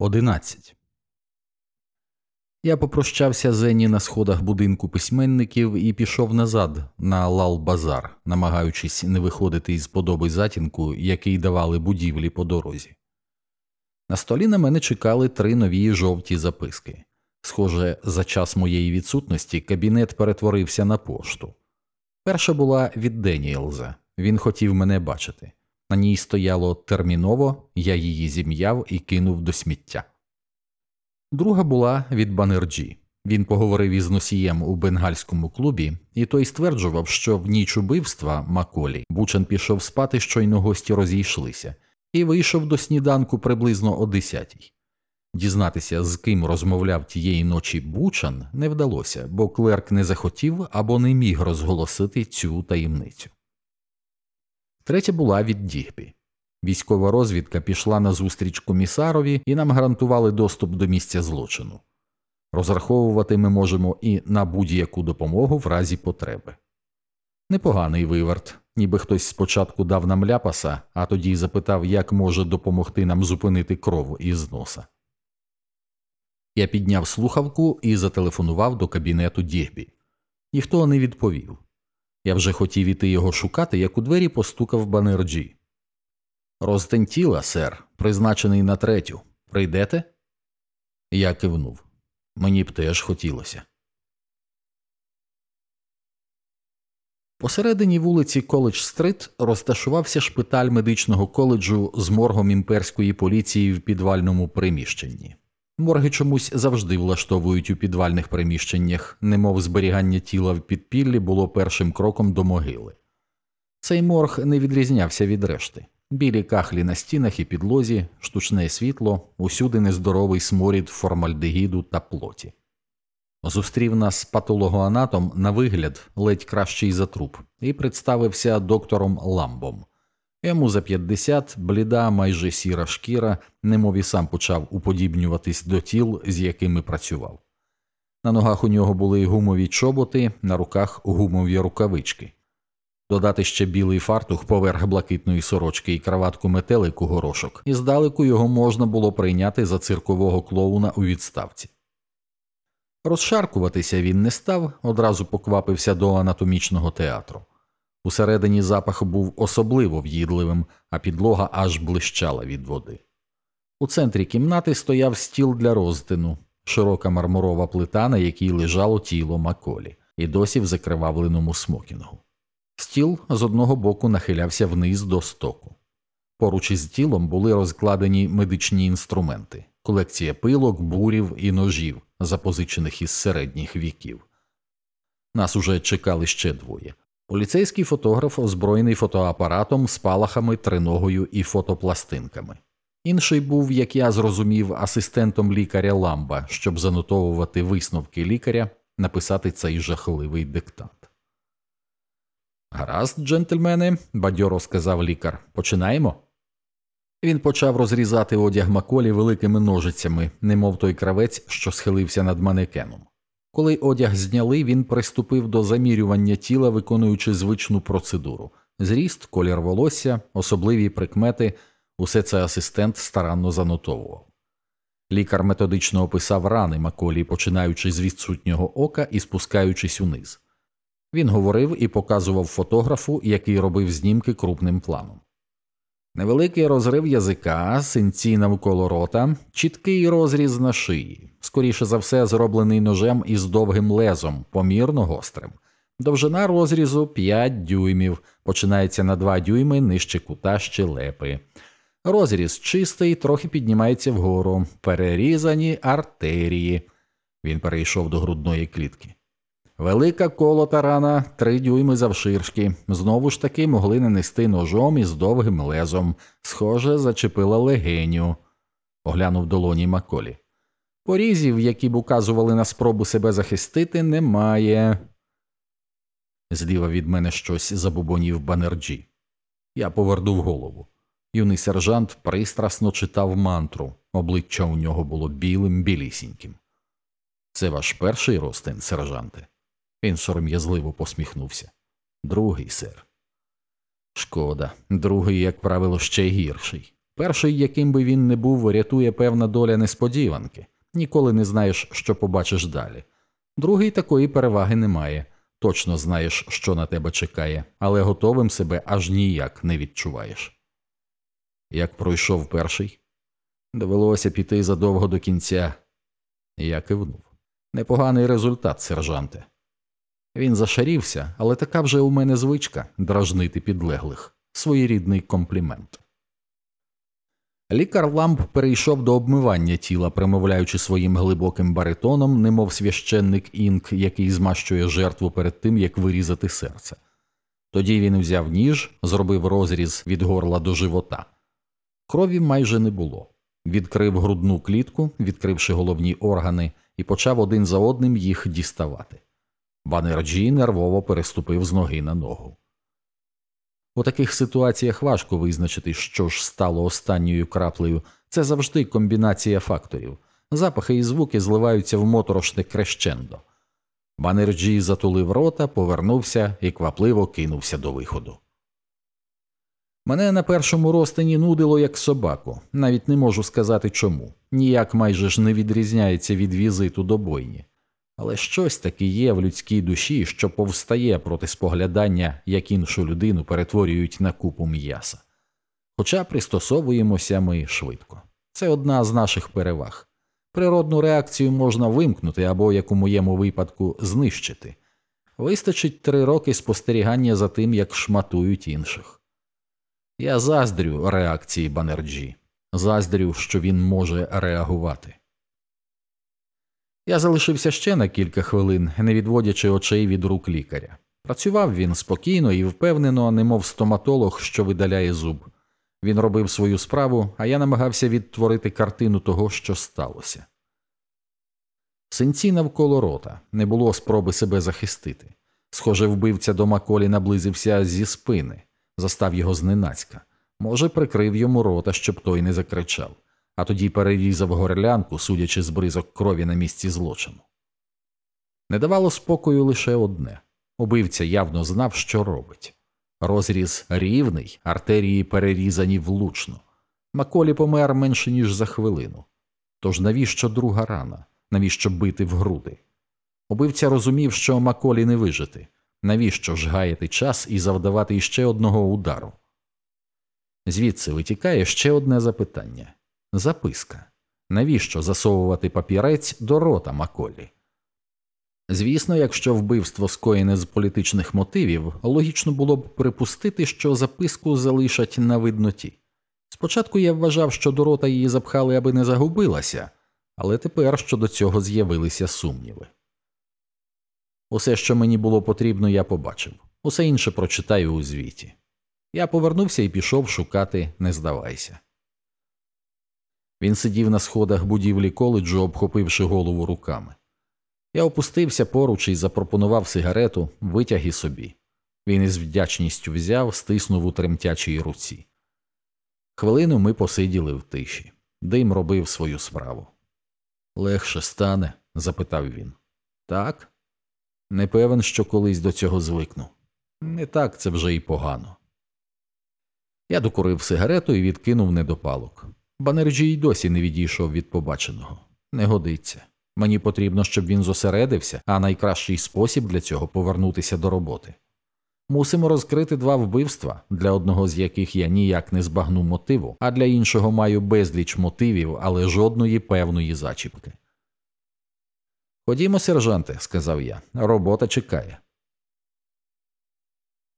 11. Я попрощався з Енні на сходах будинку письменників і пішов назад на Лал-Базар, намагаючись не виходити із подоби затінку, який давали будівлі по дорозі. На столі на мене чекали три нові жовті записки. Схоже, за час моєї відсутності кабінет перетворився на пошту. Перша була від Деніелза він хотів мене бачити. На ній стояло терміново, я її зім'яв і кинув до сміття. Друга була від Банерджі. Він поговорив із носієм у бенгальському клубі, і той стверджував, що в ніч убивства Маколі Бучан пішов спати, щойно гості розійшлися, і вийшов до сніданку приблизно о десятій. Дізнатися, з ким розмовляв тієї ночі Бучан, не вдалося, бо клерк не захотів або не міг розголосити цю таємницю. Третя була від Дігбі. Військова розвідка пішла на зустріч комісарові і нам гарантували доступ до місця злочину. Розраховувати ми можемо і на будь-яку допомогу в разі потреби. Непоганий виверт, ніби хтось спочатку дав нам ляпаса, а тоді запитав, як може допомогти нам зупинити кров із носа. Я підняв слухавку і зателефонував до кабінету Дігбі. Ніхто не відповів. Я вже хотів іти його шукати, як у двері постукав Банерджі. Розтень тіла, сер, призначений на третю. Прийдете? Я кивнув. Мені б теж хотілося. Посередині вулиці Коледж Стрит розташувався шпиталь медичного коледжу з моргом імперської поліції в підвальному приміщенні. Морги чомусь завжди влаштовують у підвальних приміщеннях, немов зберігання тіла в підпіллі було першим кроком до могили. Цей морг не відрізнявся від решти білі кахлі на стінах і підлозі, штучне світло, усюди нездоровий сморід формальдегіду та плоті. Зустрів нас патологоанатом на вигляд, ледь кращий за труп, і представився доктором Ламбом. Йому за 50, бліда, майже сіра шкіра, немов і сам почав уподібнюватись до тіл, з якими працював. На ногах у нього були гумові чоботи, на руках гумові рукавички. Додати ще білий фартух поверх блакитної сорочки і краватку метелику горошок, і здалеку його можна було прийняти за циркового клоуна у відставці. Розшаркуватися він не став, одразу поквапився до анатомічного театру. Усередині запах був особливо в'їдливим, а підлога аж блищала від води. У центрі кімнати стояв стіл для розтину, широка мармурова плита, на якій лежало тіло Маколі, і досі в закривавленому смокінгу. Стіл з одного боку нахилявся вниз до стоку. Поруч із тілом були розкладені медичні інструменти, колекція пилок, бурів і ножів, запозичених із середніх віків. Нас уже чекали ще двоє. Поліцейський фотограф, озброєний фотоапаратом, спалахами, триногою і фотопластинками. Інший був, як я зрозумів, асистентом лікаря Ламба, щоб занотовувати висновки лікаря, написати цей жахливий диктант. Гаразд, джентльмени, бадьоро сказав лікар. Починаємо. Він почав розрізати одяг Маколі великими ножицями, немов той кравець, що схилився над манекеном. Коли одяг зняли, він приступив до замірювання тіла, виконуючи звичну процедуру зріст, колір волосся, особливі прикмети, усе це асистент старанно занотовував. Лікар методично описав рани Маколі, починаючи з відсутнього ока і спускаючись униз. Він говорив і показував фотографу, який робив знімки крупним планом. Невеликий розрив язика, синці навколо рота, чіткий розріз на шиї, скоріше за все, зроблений ножем із довгим лезом, помірно гострим. Довжина розрізу 5 дюймів, починається на 2 дюйми нижче кута щелепи. Розріз чистий, трохи піднімається вгору, перерізані артерії. Він перейшов до грудної клітки. Велика колота рана, три дюйми завширшки, знову ж таки могли нанести ножом із довгим лезом, схоже, зачепила легеню, оглянув долоні Маколі. Порізів, які б указували на спробу себе захистити, немає. Зліва від мене щось забубонів банерджі. Я повернув голову. Юний сержант пристрасно читав мантру, обличчя у нього було білим білісіньким. Це ваш перший ростин, сержанте? Він сором'язливо посміхнувся. Другий сер. Шкода, другий, як правило, ще гірший. Перший, яким би він не був, рятує певна доля несподіванки, ніколи не знаєш, що побачиш далі. Другий такої переваги немає. Точно знаєш, що на тебе чекає, але готовим себе аж ніяк не відчуваєш. Як пройшов перший, довелося піти задовго до кінця. Я кивнув. Непоганий результат, сержанте. Він зашарівся, але така вже у мене звичка дражнити підлеглих, своєрідний комплімент. Лікар Ламб перейшов до обмивання тіла, примовляючи своїм глибоким баритоном, немов священник інків, який змащує жертву перед тим, як вирізати серце. Тоді він взяв ніж, зробив розріз від горла до живота. Крові майже не було. Відкрив грудну клітку, відкривши головні органи, і почав один за одним їх діставати. Банерджі нервово переступив з ноги на ногу. У таких ситуаціях важко визначити, що ж стало останньою краплею. Це завжди комбінація факторів. Запахи і звуки зливаються в моторошне крещендо. Банерджі затулив рота, повернувся і квапливо кинувся до виходу. Мене на першому розтині нудило як собаку, навіть не можу сказати чому. Ніяк майже ж не відрізняється від візиту до бойні. Але щось таке є в людській душі, що повстає проти споглядання, як іншу людину перетворюють на купу м'яса. Хоча пристосовуємося ми швидко. Це одна з наших переваг. Природну реакцію можна вимкнути або, як у моєму випадку, знищити. Вистачить три роки спостерігання за тим, як шматують інших. Я заздрю реакції Банерджі, заздрю, що він може реагувати. Я залишився ще на кілька хвилин, не відводячи очей від рук лікаря. Працював він спокійно і впевнено, немов стоматолог, що видаляє зуб. Він робив свою справу, а я намагався відтворити картину того, що сталося. Синці навколо рота не було спроби себе захистити. Схоже, вбивця до Маколі наблизився зі спини, застав його зненацька. Може, прикрив йому рота, щоб той не закричав а тоді перерізав горлянку, судячи з бризок крові на місці злочину. Не давало спокою лише одне убивця явно знав, що робить. Розріз рівний, артерії перерізані влучно. Маколі помер менше, ніж за хвилину. Тож навіщо друга рана, навіщо бити в груди? Убивця розумів, що Маколі не вижити, навіщо ж гаяти час і завдавати іще одного удару. Звідси витікає ще одне запитання Записка. Навіщо засовувати папірець до рота Маколі? Звісно, якщо вбивство скоєне з політичних мотивів, логічно було б припустити, що записку залишать на видноті. Спочатку я вважав, що до рота її запхали, аби не загубилася, але тепер щодо цього з'явилися сумніви. Усе, що мені було потрібно, я побачив, усе інше прочитаю у звіті. Я повернувся і пішов шукати, не здавайся. Він сидів на сходах будівлі коледжу, обхопивши голову руками. Я опустився поруч і запропонував сигарету, витяг і собі. Він із вдячністю взяв, стиснув у тремтячій руці. Хвилину ми посиділи в тиші. Дим робив свою справу. Легше стане? запитав він. Так? Не певен, що колись до цього звикну. Не так це вже й погано. Я докурив сигарету і відкинув недопалок. Банерджі й досі не відійшов від побаченого. Не годиться. Мені потрібно, щоб він зосередився, а найкращий спосіб для цього повернутися до роботи. Мусимо розкрити два вбивства, для одного з яких я ніяк не збагну мотиву, а для іншого маю безліч мотивів, але жодної певної зачіпки. Ходімо, сержанте, сказав я, робота чекає.